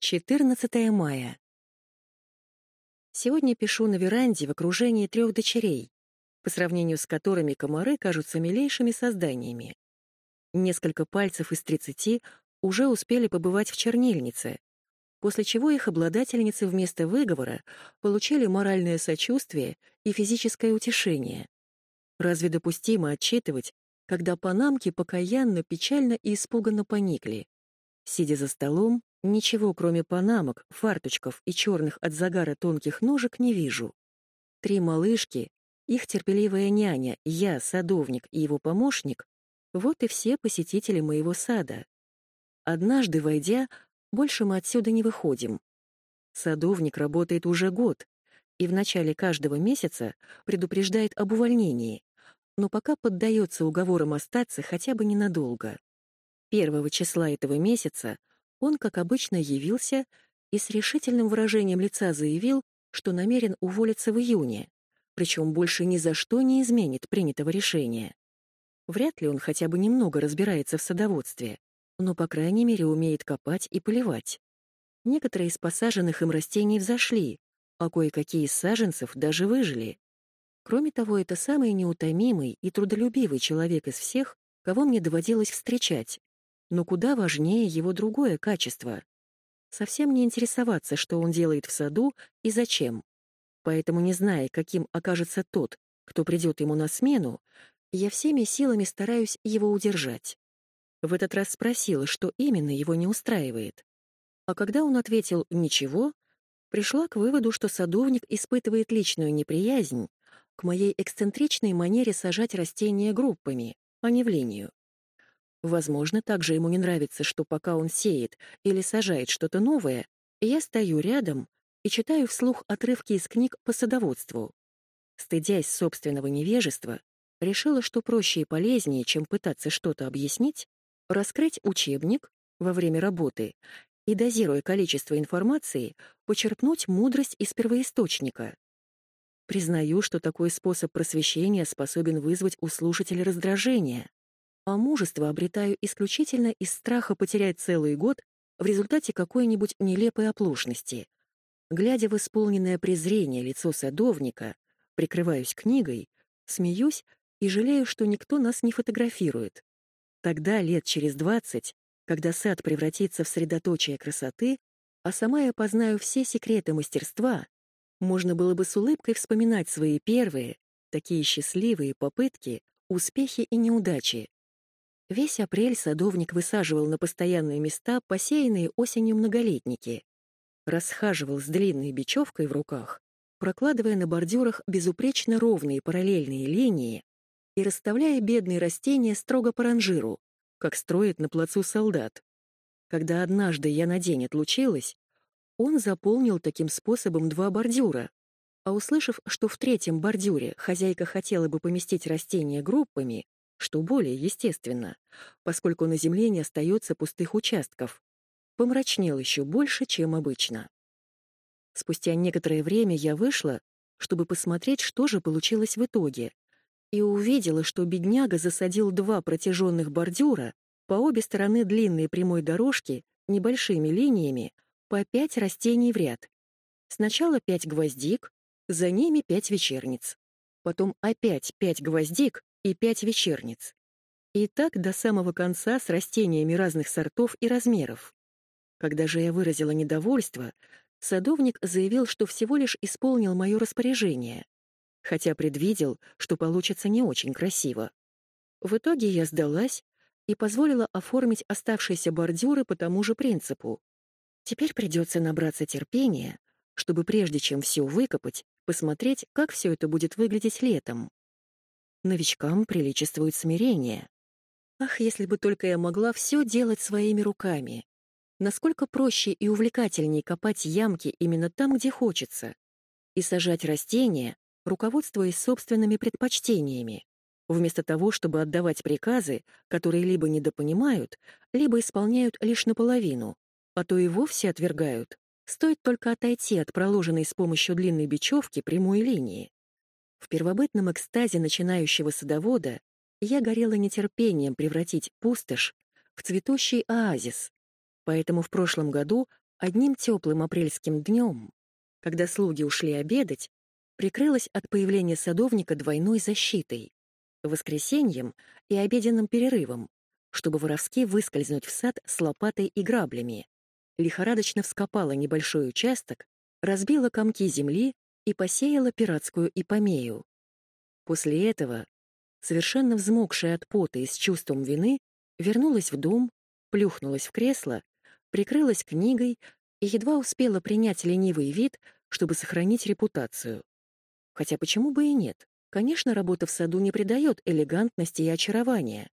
14 мая. Сегодня пишу на веранде в окружении трех дочерей, по сравнению с которыми комары кажутся милейшими созданиями. Несколько пальцев из 30 уже успели побывать в чернильнице, после чего их обладательницы вместо выговора получили моральное сочувствие и физическое утешение. Разве допустимо отчитывать, когда панамки покаянно, печально и испуганно поникли? Сидя за столом, ничего кроме панамок, фарточков и черных от загара тонких ножек не вижу. Три малышки, их терпеливая няня, я, садовник и его помощник — вот и все посетители моего сада. Однажды, войдя, больше мы отсюда не выходим. Садовник работает уже год и в начале каждого месяца предупреждает об увольнении, но пока поддается уговорам остаться хотя бы ненадолго. Первого числа этого месяца он, как обычно, явился и с решительным выражением лица заявил, что намерен уволиться в июне, причем больше ни за что не изменит принятого решения. Вряд ли он хотя бы немного разбирается в садоводстве, но, по крайней мере, умеет копать и поливать. Некоторые из посаженных им растений взошли, а кое-какие из саженцев даже выжили. Кроме того, это самый неутомимый и трудолюбивый человек из всех, кого мне доводилось встречать, но куда важнее его другое качество. Совсем не интересоваться, что он делает в саду и зачем. Поэтому, не зная, каким окажется тот, кто придет ему на смену, я всеми силами стараюсь его удержать. В этот раз спросила, что именно его не устраивает. А когда он ответил «ничего», пришла к выводу, что садовник испытывает личную неприязнь к моей эксцентричной манере сажать растения группами, а не в линию. Возможно, также ему не нравится, что пока он сеет или сажает что-то новое, я стою рядом и читаю вслух отрывки из книг по садоводству. Стыдясь собственного невежества, решила, что проще и полезнее, чем пытаться что-то объяснить, раскрыть учебник во время работы и, дозируя количество информации, почерпнуть мудрость из первоисточника. Признаю, что такой способ просвещения способен вызвать у слушателя раздражение, а мужество обретаю исключительно из страха потерять целый год в результате какой-нибудь нелепой оплошности. Глядя в исполненное презрение лицо садовника, прикрываюсь книгой, смеюсь и жалею, что никто нас не фотографирует. Тогда, лет через двадцать, когда сад превратится в средоточие красоты, а сама я познаю все секреты мастерства, можно было бы с улыбкой вспоминать свои первые, такие счастливые попытки, успехи и неудачи, Весь апрель садовник высаживал на постоянные места посеянные осенью многолетники. Расхаживал с длинной бечевкой в руках, прокладывая на бордюрах безупречно ровные параллельные линии и расставляя бедные растения строго по ранжиру, как строит на плацу солдат. Когда однажды я на день отлучилась, он заполнил таким способом два бордюра, а услышав, что в третьем бордюре хозяйка хотела бы поместить растения группами, что более естественно, поскольку на земле не остается пустых участков. Помрачнел еще больше, чем обычно. Спустя некоторое время я вышла, чтобы посмотреть, что же получилось в итоге, и увидела, что бедняга засадил два протяженных бордюра по обе стороны длинной прямой дорожки небольшими линиями по пять растений в ряд. Сначала пять гвоздик, за ними пять вечерниц. Потом опять пять гвоздик, и пять вечерниц. И так до самого конца с растениями разных сортов и размеров. Когда же я выразила недовольство, садовник заявил, что всего лишь исполнил мое распоряжение, хотя предвидел, что получится не очень красиво. В итоге я сдалась и позволила оформить оставшиеся бордюры по тому же принципу. Теперь придется набраться терпения, чтобы прежде чем все выкопать, посмотреть, как все это будет выглядеть летом. Новичкам приличествует смирение. Ах, если бы только я могла все делать своими руками. Насколько проще и увлекательнее копать ямки именно там, где хочется, и сажать растения, руководствуясь собственными предпочтениями, вместо того, чтобы отдавать приказы, которые либо недопонимают, либо исполняют лишь наполовину, а то и вовсе отвергают. Стоит только отойти от проложенной с помощью длинной бечевки прямой линии. В первобытном экстазе начинающего садовода я горела нетерпением превратить пустошь в цветущий оазис, поэтому в прошлом году Одним теплым апрельским днем, когда слуги ушли обедать, прикрылась от появления садовника двойной защитой — воскресеньем и обеденным перерывом, чтобы воровски выскользнуть в сад с лопатой и граблями. Лихорадочно вскопала небольшой участок, разбила комки земли и посеяла пиратскую ипомею. После этого, совершенно взмокшая от пота и с чувством вины, вернулась в дом, плюхнулась в кресло, прикрылась книгой и едва успела принять ленивый вид, чтобы сохранить репутацию. Хотя почему бы и нет? Конечно, работа в саду не придает элегантности и очарования.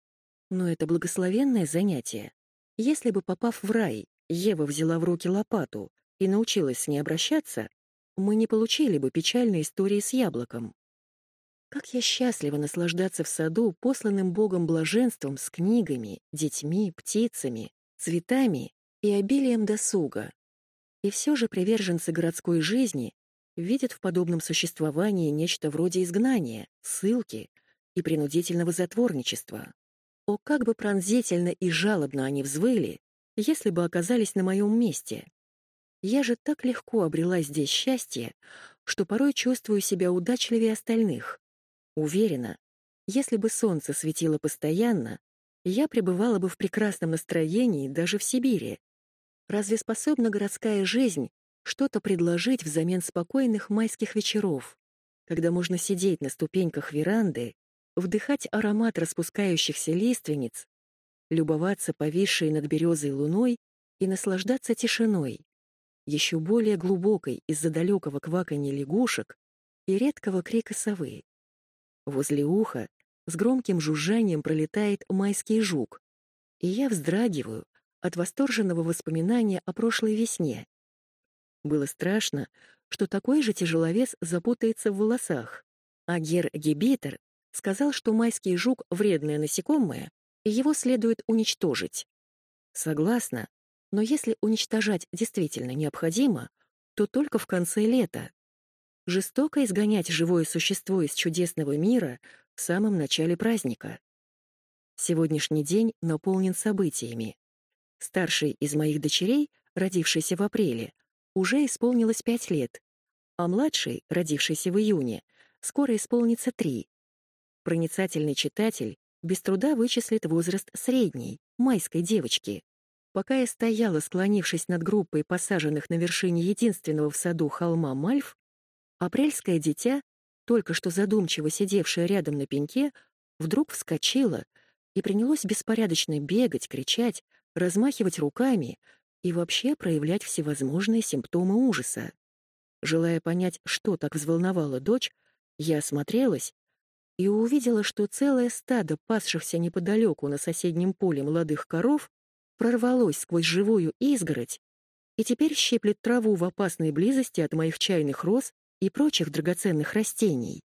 Но это благословенное занятие. Если бы, попав в рай, Ева взяла в руки лопату и научилась с ней обращаться, мы не получили бы печальной истории с яблоком. Как я счастлива наслаждаться в саду посланным Богом блаженством с книгами, детьми, птицами, цветами и обилием досуга. И все же приверженцы городской жизни видят в подобном существовании нечто вроде изгнания, ссылки и принудительного затворничества. О, как бы пронзительно и жалобно они взвыли, если бы оказались на моем месте. Я же так легко обрела здесь счастье, что порой чувствую себя удачливее остальных. Уверена, если бы солнце светило постоянно, я пребывала бы в прекрасном настроении даже в Сибири. Разве способна городская жизнь что-то предложить взамен спокойных майских вечеров, когда можно сидеть на ступеньках веранды, вдыхать аромат распускающихся лиственниц любоваться повисшей над березой луной и наслаждаться тишиной, еще более глубокой из-за далекого кваканья лягушек и редкого крика совы. Возле уха с громким жужжанием пролетает майский жук, и я вздрагиваю от восторженного воспоминания о прошлой весне. Было страшно, что такой же тяжеловес запутается в волосах, а Гер Гебитер сказал, что майский жук — вредное насекомое, и его следует уничтожить. Согласна, но если уничтожать действительно необходимо, то только в конце лета. Жестоко изгонять живое существо из чудесного мира в самом начале праздника. Сегодняшний день наполнен событиями. Старшей из моих дочерей, родившейся в апреле, уже исполнилось пять лет, а младшей, родившейся в июне, скоро исполнится три. Проницательный читатель без труда вычислит возраст средней, майской девочки. Пока я стояла, склонившись над группой посаженных на вершине единственного в саду холма Мальф, апрельское дитя, только что задумчиво сидевшее рядом на пеньке, вдруг вскочило и принялось беспорядочно бегать, кричать, размахивать руками и вообще проявлять всевозможные симптомы ужаса. Желая понять, что так взволновало дочь, я осмотрелась и увидела, что целое стадо пасшихся неподалеку на соседнем поле молодых коров прорвалось сквозь живую изгородь и теперь щиплет траву в опасной близости от моих чайных роз и прочих драгоценных растений.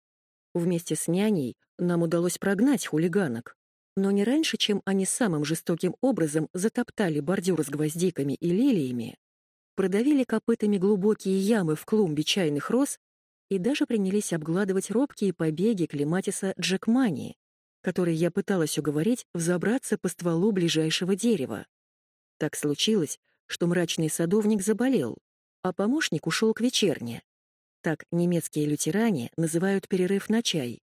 Вместе с няней нам удалось прогнать хулиганок, но не раньше, чем они самым жестоким образом затоптали бордюр с гвоздиками и лилиями, продавили копытами глубокие ямы в клумбе чайных роз и даже принялись обгладывать робкие побеги клематиса Джекмани, который я пыталась уговорить взобраться по стволу ближайшего дерева. Так случилось, что мрачный садовник заболел, а помощник ушел к вечерне. Так немецкие лютеране называют перерыв на чай.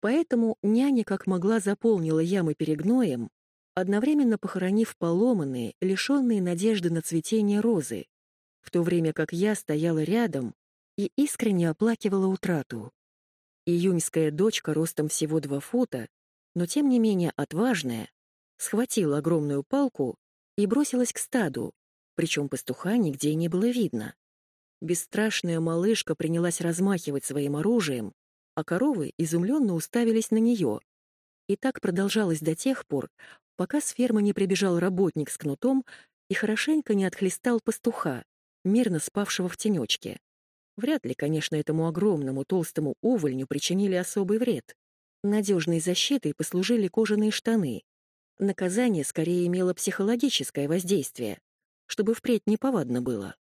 Поэтому няня как могла заполнила ямы перегноем, одновременно похоронив поломанные, лишенные надежды на цветение розы, в то время как я стояла рядом и искренне оплакивала утрату. Июньская дочка ростом всего два фута, но тем не менее отважная, схватила огромную палку и бросилась к стаду, причем пастуха нигде не было видно. Бесстрашная малышка принялась размахивать своим оружием, а коровы изумленно уставились на нее. И так продолжалось до тех пор, пока с фермы не прибежал работник с кнутом и хорошенько не отхлестал пастуха, мирно спавшего в тенечке. Вряд ли, конечно, этому огромному толстому увольню причинили особый вред. Надежной защитой послужили кожаные штаны. Наказание скорее имело психологическое воздействие, чтобы впредь неповадно было.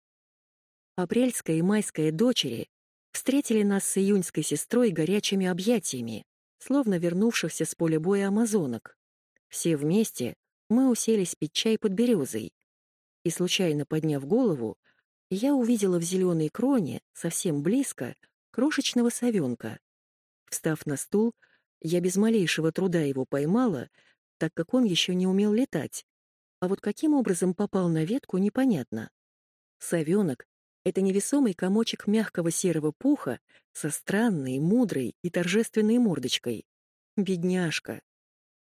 Апрельская и майская дочери встретили нас с июньской сестрой горячими объятиями, словно вернувшихся с поля боя амазонок. Все вместе мы уселись пить чай под березой. и, случайно подняв голову, я увидела в зеленой кроне, совсем близко, крошечного совенка. Встав на стул, я без малейшего труда его поймала, так как он еще не умел летать. А вот каким образом попал на ветку, непонятно. Совенок — это невесомый комочек мягкого серого пуха со странной, мудрой и торжественной мордочкой. Бедняжка.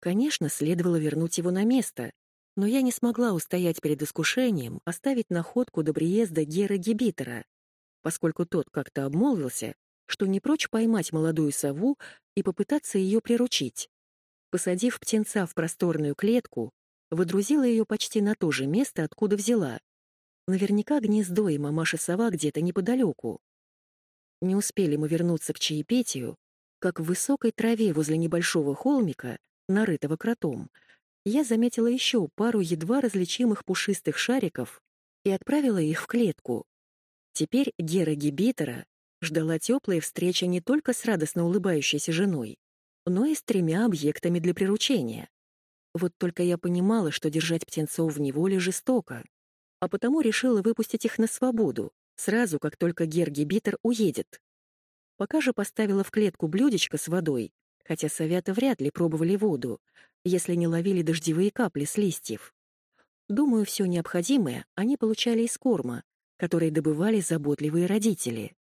Конечно, следовало вернуть его на место, но я не смогла устоять перед искушением оставить находку до приезда Гера Гибитера, поскольку тот как-то обмолвился, что не прочь поймать молодую сову и попытаться ее приручить. Посадив птенца в просторную клетку, выдрузила ее почти на то же место, откуда взяла. Наверняка гнездо и мамаша-сова где-то неподалеку. Не успели мы вернуться к чаепитию, как в высокой траве возле небольшого холмика, нарытого кротом, я заметила еще пару едва различимых пушистых шариков и отправила их в клетку. Теперь Гера Гибитера ждала теплая встреча не только с радостно улыбающейся женой, но и с тремя объектами для приручения. Вот только я понимала, что держать птенцов в неволе жестоко, а потому решила выпустить их на свободу, сразу как только Герги Битер уедет. Пока же поставила в клетку блюдечко с водой, хотя совята вряд ли пробовали воду, если не ловили дождевые капли с листьев. Думаю, все необходимое они получали из корма, который добывали заботливые родители.